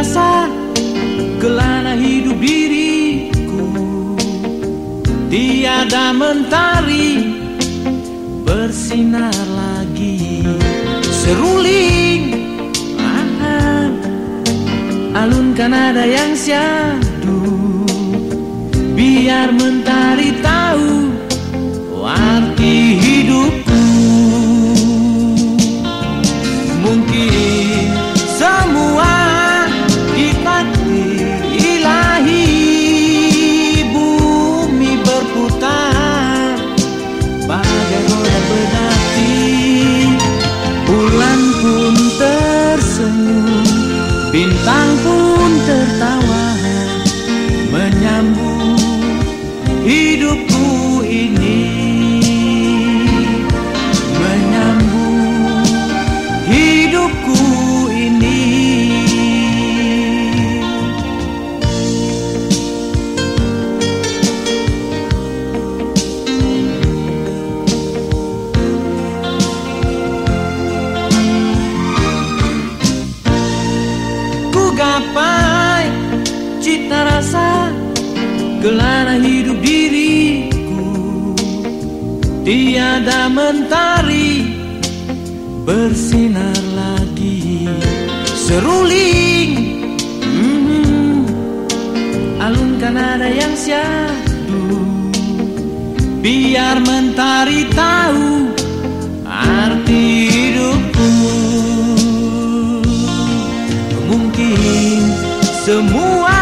rasa gelana hidup diriku. Tiada mentari bersinar lagi. Seruling anak Alunkan ada yang syahdu. Biar mentari tahu arti hidupku. Mungkin Bagai roda berdati Bulan pun tersenyum. Bintang pun Tiada mentari bersinar lagi. Seruling. Hmm, Alunkan ada yang syahdu Biar mentari tahu arti hidupku. Mungkin semua